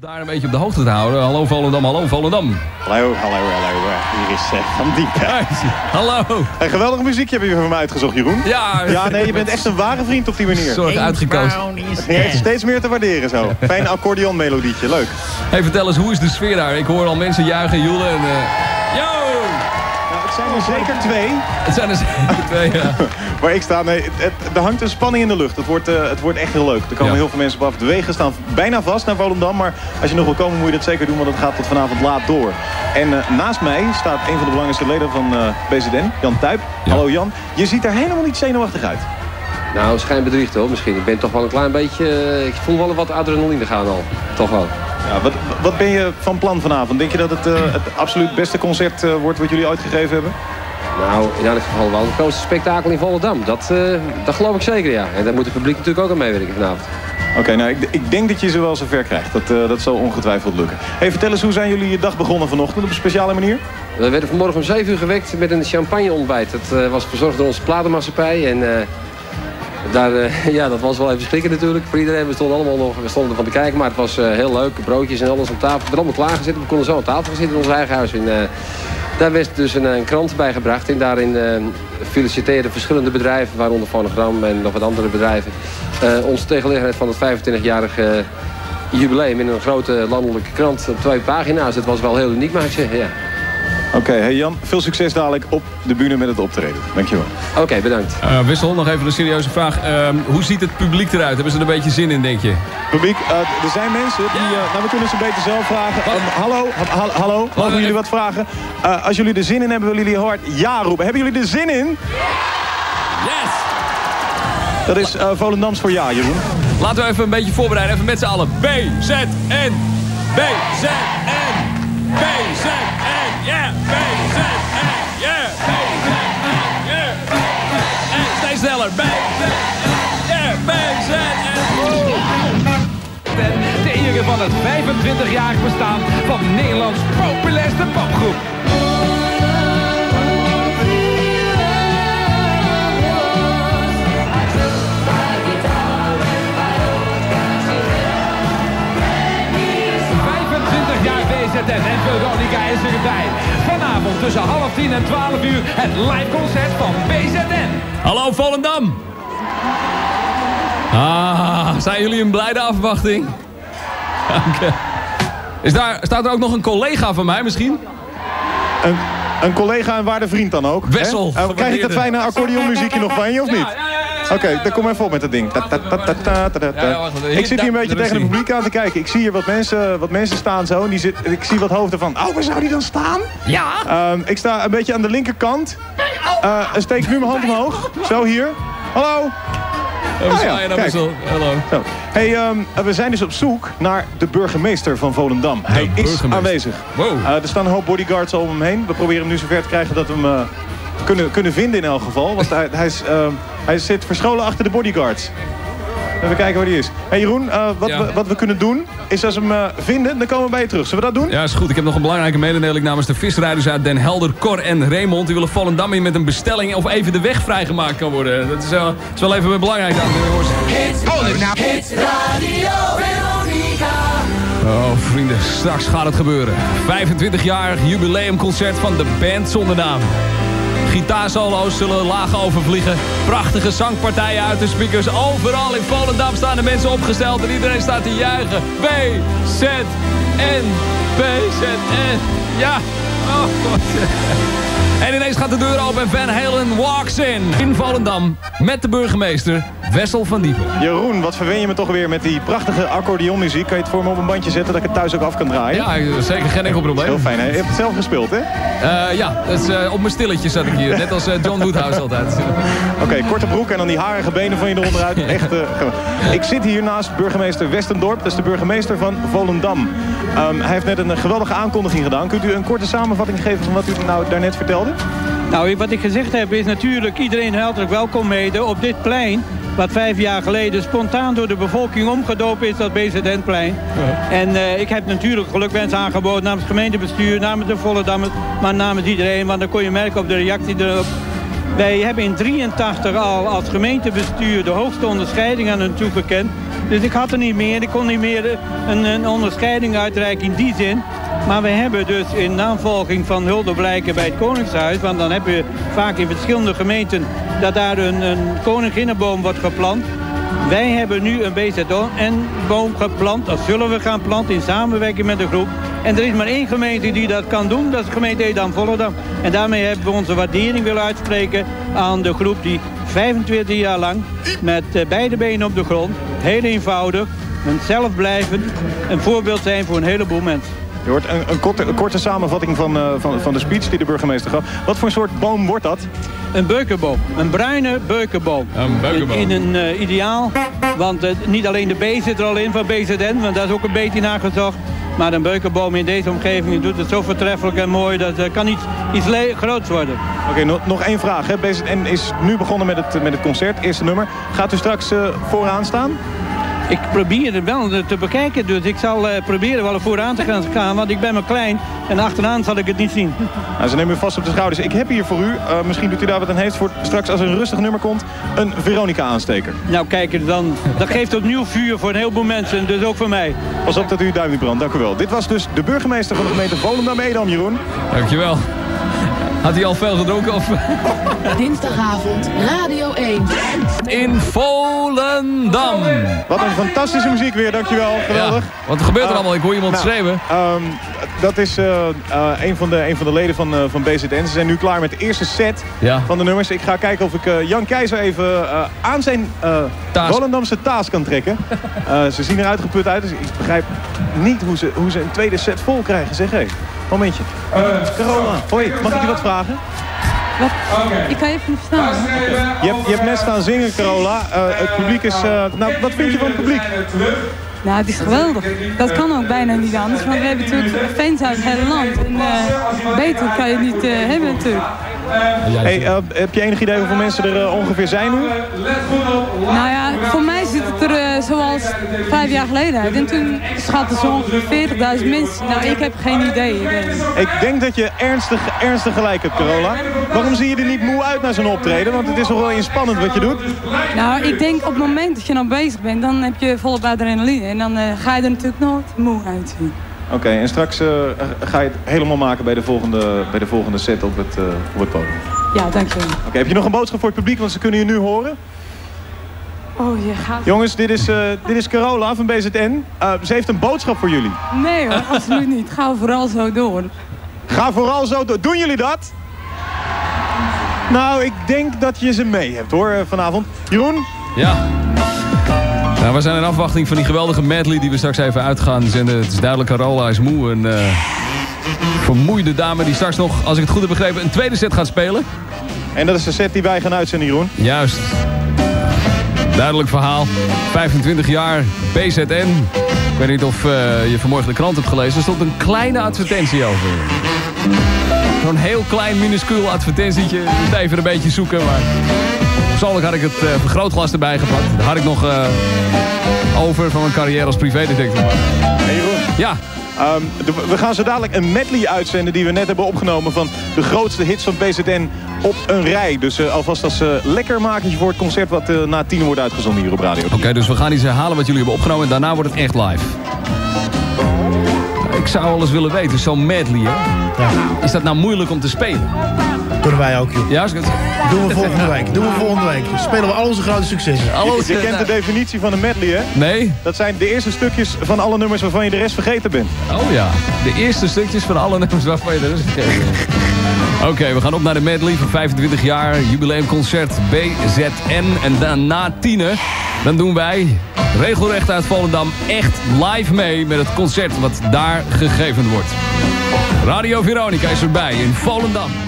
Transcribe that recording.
Daar een beetje op de hoogte te houden. Hallo Volendam, hallo Volendam. Hallo, hallo, hallo. eh, Hier is uh, Van Diep. Hallo. Een geweldig muziekje heb je voor mij uitgezocht, Jeroen. Ja, Ja, nee, je bent echt een ware vriend op die manier. Zorg uitgekozen. Je hebt steeds meer te waarderen zo. Fijn accordeonmelodietje, leuk. Hey, vertel eens, hoe is de sfeer daar? Ik hoor al mensen juichen, joelen en... eh, Yo! Het zijn er zeker twee Het zijn er zeker twee, ja. waar ik sta. Nee, het, het- er hangt een spanning in de lucht. Het wordt, eh, het wordt echt heel leuk. Er komen Ja. heel veel mensen op af. De wegen staan bijna vast naar Volendam. Maar als je nog wil komen moet je dat zeker doen, want het gaat tot vanavond laat door. En eh, naast mij staat een van de belangrijkste leden van eh BZN, Jan Tuip. Ja. Hallo Jan. Je ziet er helemaal niet zenuwachtig uit. Nou, schijnbedriegt hoor, misschien. Ik ben toch wel een klein beetje... Ik voel wel wat adrenaline gaan al. Toch wel. Ja, wat, wat ben je van plan vanavond? Denk je dat het eh, het absoluut beste concert eh, wordt wat jullie uitgegeven hebben? Nou, in elk geval wel het grootste spektakel in Volendam. Dat, eh, dat geloof ik zeker, ja. En daar moet het publiek natuurlijk ook aan meewerken vanavond. Oké, nou, ik, ik denk dat je ze wel zover krijgt. Dat, dat zal ongetwijfeld lukken. Hey, vertel eens, hoe zijn jullie je dag begonnen vanochtend op een speciale manier? We werden vanmorgen om 7 uur gewekt met een champagne-ontbijt. Dat eh, was verzorgd door onze platenmaatschappij. En eh, ja, dat was wel even schrikken natuurlijk voor iedereen. We stonden allemaal nog we stonden ervan te kijken, maar het was eh, heel leuk. Broodjes en alles op tafel. Het werd allemaal klaargezet. We konden zo aan tafel zitten in ons eigen huis. En, eh, daar werd dus een, krant bij gebracht. En daarin feliciteerden verschillende bedrijven, waaronder Fonogram en nog wat andere bedrijven, ons ter gelegenheid van het 25-jarige jubileum in een grote landelijke krant op twee pagina's. Het was wel heel uniek, zeggen. Ja. Oké, hey Jan, veel succes dadelijk op de bühne met het optreden. Dankjewel. Oké, bedankt. Eh, Wissel, nog even een serieuze vraag. Ehm, hoe ziet het publiek eruit? Hebben ze er een beetje zin in, denk je? Publiek, eh, er zijn mensen die... eh, nou, we kunnen ze beter zelf vragen. Wat? Eh, hallo, ha- ha- hallo, mogen jullie wat vragen? Eh, als jullie er zin in hebben, willen jullie hard ja roepen. Hebben jullie er zin in? Yes! Dat is eh Volendams voor ja, Jeroen. Laten we even een beetje voorbereiden. Even met z'n allen. B, Z, N. B, Z, N. het 25-jarig bestaan van Nederlands populairste popgroep. ...25 jaar BZN en Veronica is erbij. Vanavond tussen half tien en 12 uur het live concert van BZN. Hallo Volendam. Ah, zijn jullie in blijde afwachting? Is daar, staat er ook nog een collega van mij misschien? Een, een collega en waarde vriend dan ook. hè? Wessel, Eh, krijg ik dat fijne accordeonmuziekje nog van je of niet? Ja, ja, ja, ja. Oké, dan kom even op met dat ding. Ik zit hier een beetje tegen het publiek aan te kijken. Ik zie hier wat mensen, wat mensen staan zo. En die zit, ik zie wat hoofden van, oh, waar zou die dan staan? Ja. Ehm, ik sta een beetje aan de linkerkant. Eh steek nu mijn hand omhoog. Zo hier. Hallo. We ja, zwaaien naar kijk. Hallo. Zo. Hey, ehm, we zijn dus op zoek naar de burgemeester van Volendam. Hij is aanwezig. Wow. Eh, er staan een hoop bodyguards om hem heen. We proberen hem nu zover te krijgen dat we hem eh, kunnen, kunnen vinden in elk geval. Want hij, hij, is, ehm, hij zit verscholen achter de bodyguards. Even kijken waar die is. Hey Jeroen, eh, wat, Ja. we, wat we kunnen doen is als we hem eh, vinden, dan komen we bij je terug. Zullen we dat doen? Ja, is goed. Ik heb nog een belangrijke mededeling namens de visrijders uit Den Helder, Cor en Raymond. Die willen Volendam in met een bestelling of even de weg vrijgemaakt kan worden. Dat is, wel is wel even belangrijk, heren. Oh, vrienden, straks gaat het gebeuren. 25-jarig jubileumconcert van de band zonder naam. Gitaarsolo's zullen laag overvliegen. Prachtige zangpartijen uit de speakers. Overal in Volendam staan de mensen opgesteld en iedereen staat te juichen. B, Z, N, B, Z, N. Ja. Oh, God. En ineens gaat de deur open en Van Halen walks in. In Volendam met de burgemeester Wessel van Diepen. Jeroen, wat verwen je me toch weer met die prachtige accordeonmuziek. Kan je het voor me op een bandje zetten dat ik het thuis ook af kan draaien? Ja, zeker geen enkel probleem. Heel fijn, hè? Je hebt het zelf gespeeld, hè? Eh, ja, dat is, eh, op mijn stilletje zat ik hier. Net als eh, John Woodhouse altijd. Oké, korte broek en dan die harige benen van je eronderuit. Echt, eh, geweldig. ik zit hier naast burgemeester Westendorp. Dat is de burgemeester van Volendam. Ehm, hij heeft net een geweldige aankondiging gedaan. Kunt u een korte samenvatting geven van wat u nou daarnet vertelde? Nou, wat ik gezegd heb is natuurlijk iedereen hartelijk welkom mede op dit plein. Wat vijf jaar geleden spontaan door de bevolking omgedoopt is tot BZN-plein. En eh, ik heb natuurlijk gelukwens aangeboden namens het gemeentebestuur, namens de Volendammers, maar namens iedereen. Want dan kon je merken op de reactie erop Wij hebben in 83 al als gemeentebestuur de hoogste onderscheiding aan hun toegekend. Dus ik had er niet meer. Ik kon niet meer een, een onderscheiding uitreiken in die zin. Maar we hebben dus in navolging van huldeblijken bij het Koningshuis... want dan heb je vaak in verschillende gemeenten... dat daar een, een koninginnenboom wordt geplant. Wij hebben nu een BZN-boom geplant. Dat zullen we gaan planten in samenwerking met de groep. En er is maar één gemeente die dat kan doen. Dat is de gemeente Edam-Volendam. En daarmee hebben we onze waardering willen uitspreken aan de groep... die 25 jaar lang met eh, beide benen op de grond... heel eenvoudig, een zelfblijvend... een voorbeeld zijn voor een heleboel mensen. Je hoort een, een, korte, een korte samenvatting van, uh, van, van de speech die de burgemeester gaf. Wat voor een soort boom wordt dat? Een beukenboom. Een bruine beukenboom. Een beukenboom. In, in een uh, ideaal. Want uh, niet alleen de B zit er al in van BZN. Want daar is ook een beetje nagezocht. Maar een beukenboom in deze omgeving doet het zo voortreffelijk en mooi. Dat uh, kan iets, iets groots worden. Oké, okay, nog één vraag. Hè. BZN is nu begonnen met het, met het concert. Eerste nummer. Gaat u straks vooraan staan? Ik probeer het wel te bekijken, dus ik zal uh, proberen wel vooraan te gaan gaan, want ik ben maar klein en achteraan zal ik het niet zien. Nou, ze nemen u vast op de schouders. Ik heb hier voor u, uh, misschien doet u daar wat aan heeft, voor straks als er een rustig nummer komt, een Veronica-aansteker. Nou kijk, dan, dat geeft opnieuw vuur voor een heleboel mensen, dus ook voor mij. Pas op dat u uw duim niet brandt, dank u wel. Dit was dus de burgemeester van de gemeente Volendam-Edam, Jeroen. Dankjewel. Had hij al veel gedronken? Of? Dinsdagavond, Radio 1. In Volendam. Wat een fantastische muziek weer, dankjewel. Geweldig. Ja, wat gebeurt er uh, allemaal? Ik hoor iemand nou, schreeuwen. Um, dat is uh, uh, een, van de, een van de leden van, uh, van BZN. Ze zijn nu klaar met de eerste set ja. van de nummers. Ik ga kijken of ik Jan Keizer even aan zijn taas. Volendamse taas kan trekken. ze zien er uitgeput uit, dus ik begrijp niet hoe ze, hoe ze een tweede set vol krijgen. Zeg, hé. Hey. Momentje. Uh, Carola, hoi, mag ik je wat vragen? Wat? Ik kan even niet verstaan. Je hebt, je hebt net staan zingen, Carola. Uh, het publiek is... Uh, nou, wat vind je van het publiek? Nou, het is geweldig. Dat kan ook bijna niet anders. Want we hebben natuurlijk fans uit het hele land. En uh, beter kan je het niet hebben natuurlijk. Hey, uh, heb je enig idee hoeveel mensen er uh, ongeveer zijn nu? Nou ja, voor mij zit het er uh, zoals vijf jaar geleden. En toen schatten ze ongeveer 40.000 mensen. Nou, ik heb geen idee. Ik denk dat je ernstig, ernstig gelijk hebt, Carola. Waarom zie je er niet moe uit naar zo'n optreden? Want het is toch wel inspannend wat je doet. Nou, ik denk op het moment dat je nou bezig bent, dan heb je volop adrenaline. En dan ga je er natuurlijk nooit moe uitzien. Oké, okay, en straks uh, ga je het helemaal maken bij de volgende, bij de volgende set op het, uh, op het podium. Ja, dankjewel. Oké, okay, heb je nog een boodschap voor het publiek? Want ze kunnen je nu horen. Oh, je gaat... Jongens, dit is, uh, dit is Carola van BZN. ze heeft een boodschap voor jullie. Nee hoor, absoluut niet. Ga vooral zo door. Ga vooral zo door. Doen jullie dat? Nou, ik denk dat je ze mee hebt hoor, vanavond. Jeroen? Ja. Nou, we zijn in afwachting van die geweldige medley die we straks even uit gaan zenden. Het is duidelijk, Carola is moe. Een uh, vermoeide dame die straks nog, als ik het goed heb begrepen, een tweede set gaat spelen. En dat is de set die wij gaan uitzenden, Jeroen. Juist. Duidelijk verhaal. 25 jaar, BZN. Ik weet niet of uh, je vanmorgen de krant hebt gelezen. Er stond een kleine advertentie over. Zo'n heel klein, minuscuul advertentietje. Even een beetje zoeken, maar... Persoonlijk had ik het uh, vergrootglas erbij gepakt. Daar had ik nog uh, over van mijn carrière als privédetective. Hey Jeroen. Ja. De, we gaan zo dadelijk een medley uitzenden die we net hebben opgenomen... van de grootste hits van BZN op een rij. Dus uh, alvast als uh, lekker makertje voor het concert... wat uh, na tien wordt uitgezonden hier op radio. Oké, dus we gaan iets herhalen wat jullie hebben opgenomen... en daarna wordt het echt live. Ik zou alles willen weten, zo'n medley, hè? Ja. Is dat nou moeilijk om te spelen? Kunnen wij ook, joh. Ja, is goed. Doen we volgende week. Doen we volgende week. Spelen we al onze grote successen. Je, je kent de definitie van een medley, hè? Nee. Dat zijn de eerste stukjes van alle nummers waarvan je de rest vergeten bent. Oh ja, de eerste stukjes van alle nummers waarvan je de rest vergeten bent. Oké, we gaan op naar de medley van 25 jaar. Jubileumconcert BZN. En daarna tienen. Dan doen wij regelrecht uit Volendam echt live mee met het concert wat daar gegeven wordt. Radio Veronica is erbij in Volendam.